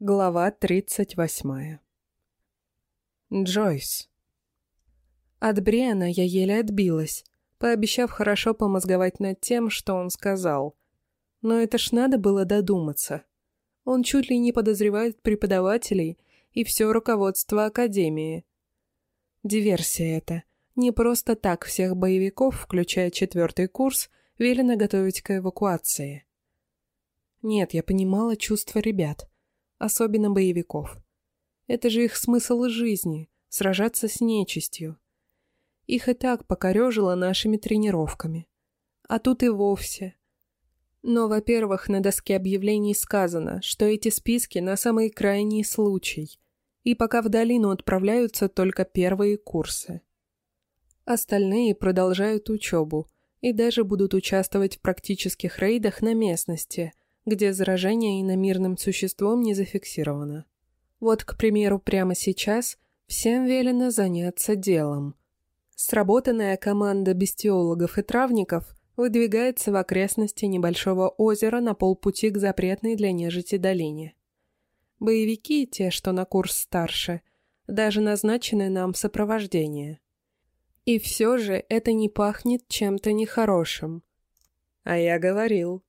Глава 38 Джойс От Бриана я еле отбилась, пообещав хорошо помозговать над тем, что он сказал. Но это ж надо было додуматься. Он чуть ли не подозревает преподавателей и все руководство Академии. Диверсия это. Не просто так всех боевиков, включая четвертый курс, велено готовить к эвакуации. Нет, я понимала чувства ребят — особенно боевиков. Это же их смысл жизни — сражаться с нечистью. Их и так покорежило нашими тренировками. А тут и вовсе. Но, во-первых, на доске объявлений сказано, что эти списки на самый крайний случай, и пока в долину отправляются только первые курсы. Остальные продолжают учебу и даже будут участвовать в практических рейдах на местности — где заражение иномирным существом не зафиксировано. Вот, к примеру, прямо сейчас всем велено заняться делом. Сработанная команда бестиологов и травников выдвигается в окрестности небольшого озера на полпути к запретной для нежити долине. Боевики, те, что на курс старше, даже назначены нам сопровождение. И все же это не пахнет чем-то нехорошим. А я говорил,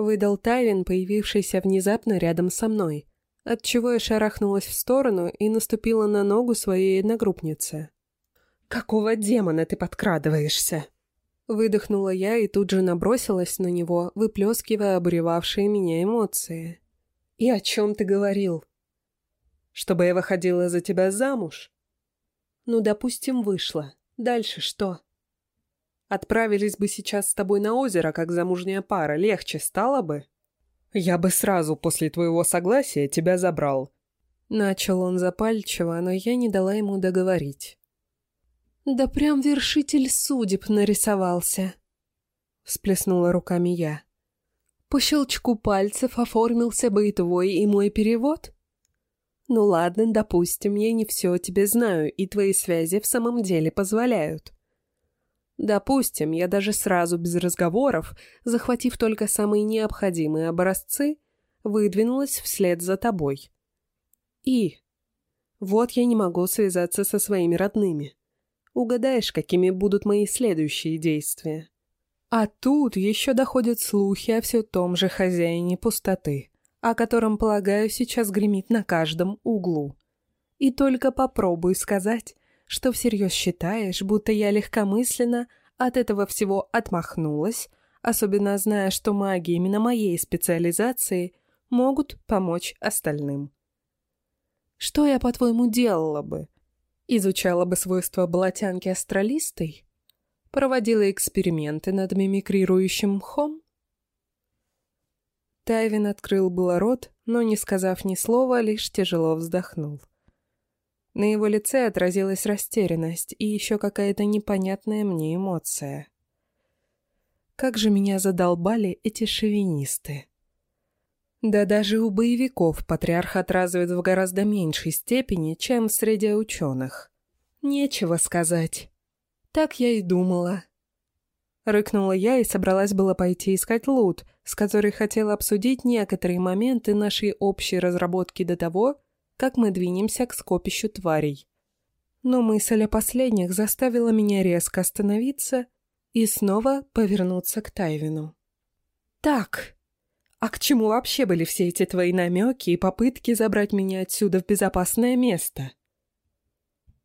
Выдал Тайвин, появившийся внезапно рядом со мной, отчего я шарахнулась в сторону и наступила на ногу своей одногруппницы. «Какого демона ты подкрадываешься?» Выдохнула я и тут же набросилась на него, выплескивая обуревавшие меня эмоции. «И о чем ты говорил?» «Чтобы я выходила за тебя замуж?» «Ну, допустим, вышла. Дальше что?» Отправились бы сейчас с тобой на озеро, как замужняя пара, легче стало бы? Я бы сразу после твоего согласия тебя забрал. Начал он запальчиво, но я не дала ему договорить. Да прям вершитель судеб нарисовался. Всплеснула руками я. По щелчку пальцев оформился бы и твой, и мой перевод. Ну ладно, допустим, я не все о тебе знаю, и твои связи в самом деле позволяют. Допустим, я даже сразу, без разговоров, захватив только самые необходимые образцы, выдвинулась вслед за тобой. И... Вот я не могу связаться со своими родными. Угадаешь, какими будут мои следующие действия? А тут еще доходят слухи о все том же хозяине пустоты, о котором, полагаю, сейчас гремит на каждом углу. И только попробуй сказать, что всерьез считаешь, будто я легкомысленно от этого всего отмахнулась, особенно зная, что маги именно моей специализации могут помочь остальным. Что я, по-твоему, делала бы? Изучала бы свойства болотянки астралистой? Проводила эксперименты над мимикрирующим мхом? Тайвин открыл было рот, но, не сказав ни слова, лишь тяжело вздохнул. На его лице отразилась растерянность и еще какая-то непонятная мне эмоция. Как же меня задолбали эти шовинисты. Да даже у боевиков патриархат развит в гораздо меньшей степени, чем среди ученых. Нечего сказать. Так я и думала. Рыкнула я и собралась было пойти искать лут, с которой хотела обсудить некоторые моменты нашей общей разработки до того, как мы двинемся к скопищу тварей. Но мысль о последних заставила меня резко остановиться и снова повернуться к Тайвину. «Так, а к чему вообще были все эти твои намеки и попытки забрать меня отсюда в безопасное место?»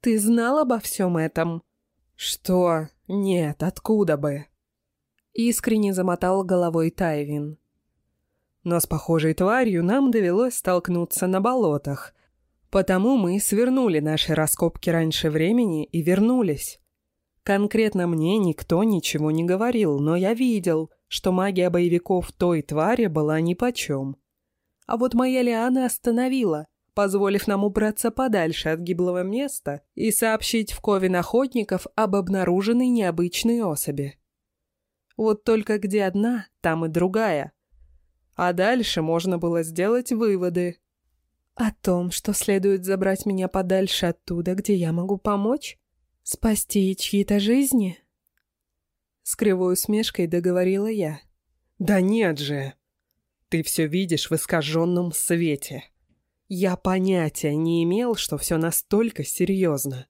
«Ты знал обо всем этом?» «Что? Нет, откуда бы?» Искренне замотал головой Тайвин. Но с похожей тварью нам довелось столкнуться на болотах, Потому мы свернули наши раскопки раньше времени и вернулись. Конкретно мне никто ничего не говорил, но я видел, что магия боевиков той твари была нипочем. А вот моя Лиана остановила, позволив нам убраться подальше от гиблого места и сообщить в Ковен охотников об обнаруженной необычной особи. Вот только где одна, там и другая. А дальше можно было сделать выводы, о том, что следует забрать меня подальше оттуда, где я могу помочь? Спасти чьи-то жизни? С кривой усмешкой договорила я. Да нет же! Ты все видишь в искаженном свете. Я понятия не имел, что все настолько серьезно.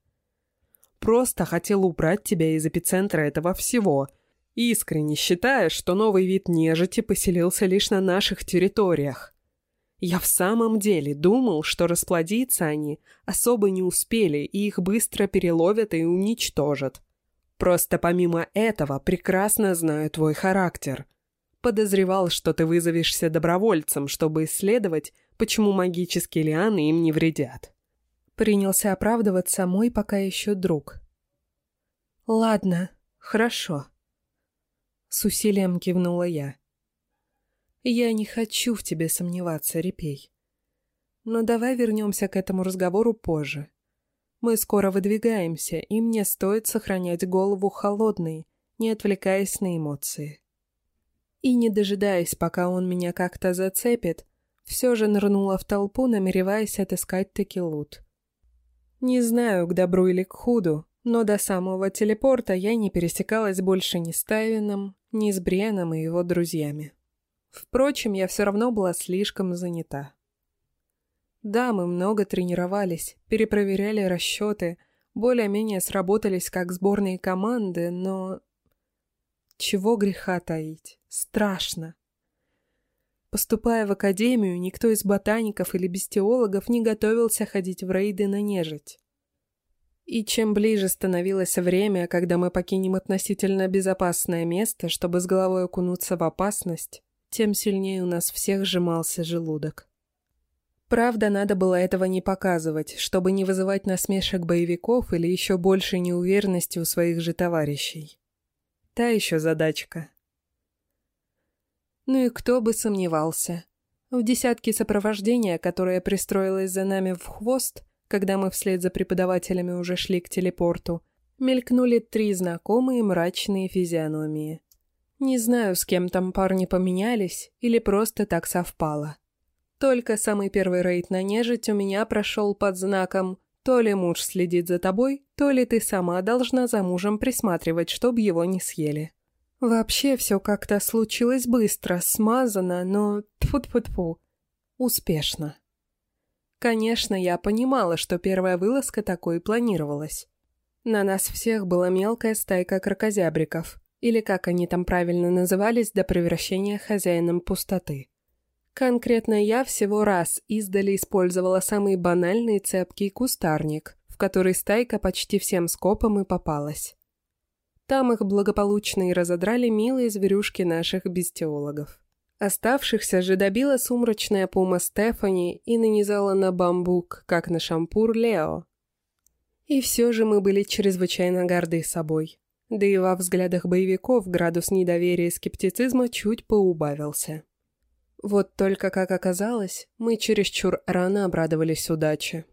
Просто хотел убрать тебя из эпицентра этого всего, искренне считая, что новый вид нежити поселился лишь на наших территориях. Я в самом деле думал, что расплодиться они особо не успели и их быстро переловят и уничтожат. Просто помимо этого прекрасно знаю твой характер. Подозревал, что ты вызовешься добровольцем, чтобы исследовать, почему магические лианы им не вредят. Принялся оправдываться мой пока еще друг. «Ладно, хорошо», — с усилием кивнула я. «Я не хочу в тебе сомневаться, Репей. Но давай вернемся к этому разговору позже. Мы скоро выдвигаемся, и мне стоит сохранять голову холодной, не отвлекаясь на эмоции». И не дожидаясь, пока он меня как-то зацепит, все же нырнула в толпу, намереваясь отыскать таки лут. Не знаю, к добру или к худу, но до самого телепорта я не пересекалась больше ни с Тайвином, ни с Брианом и его друзьями. Впрочем, я все равно была слишком занята. Да, мы много тренировались, перепроверяли расчеты, более-менее сработались как сборные команды, но... Чего греха таить? Страшно. Поступая в академию, никто из ботаников или бестиологов не готовился ходить в рейды на нежить. И чем ближе становилось время, когда мы покинем относительно безопасное место, чтобы с головой окунуться в опасность, тем сильнее у нас всех сжимался желудок. Правда, надо было этого не показывать, чтобы не вызывать насмешек боевиков или еще большей неуверенности у своих же товарищей. Та еще задачка. Ну и кто бы сомневался. В десятке сопровождения, которое пристроилось за нами в хвост, когда мы вслед за преподавателями уже шли к телепорту, мелькнули три знакомые мрачные физиономии. Не знаю, с кем там парни поменялись или просто так совпало. Только самый первый рейд на нежить у меня прошел под знаком «То ли муж следит за тобой, то ли ты сама должна за мужем присматривать, чтобы его не съели». Вообще все как-то случилось быстро, смазано, но тфу-тфу-тфу, успешно. Конечно, я понимала, что первая вылазка такой планировалась. На нас всех была мелкая стайка крокозябриков, или как они там правильно назывались до превращения хозяином пустоты. Конкретно я всего раз издали использовала самый банальный цепкий кустарник, в который стайка почти всем скопом и попалась. Там их благополучно и разодрали милые зверюшки наших бестиологов. Оставшихся же добила сумрачная пума Стефани и нанизала на бамбук, как на шампур, Лео. И все же мы были чрезвычайно горды собой. Да и во взглядах боевиков градус недоверия и скептицизма чуть поубавился. Вот только, как оказалось, мы чересчур рано обрадовались удаче.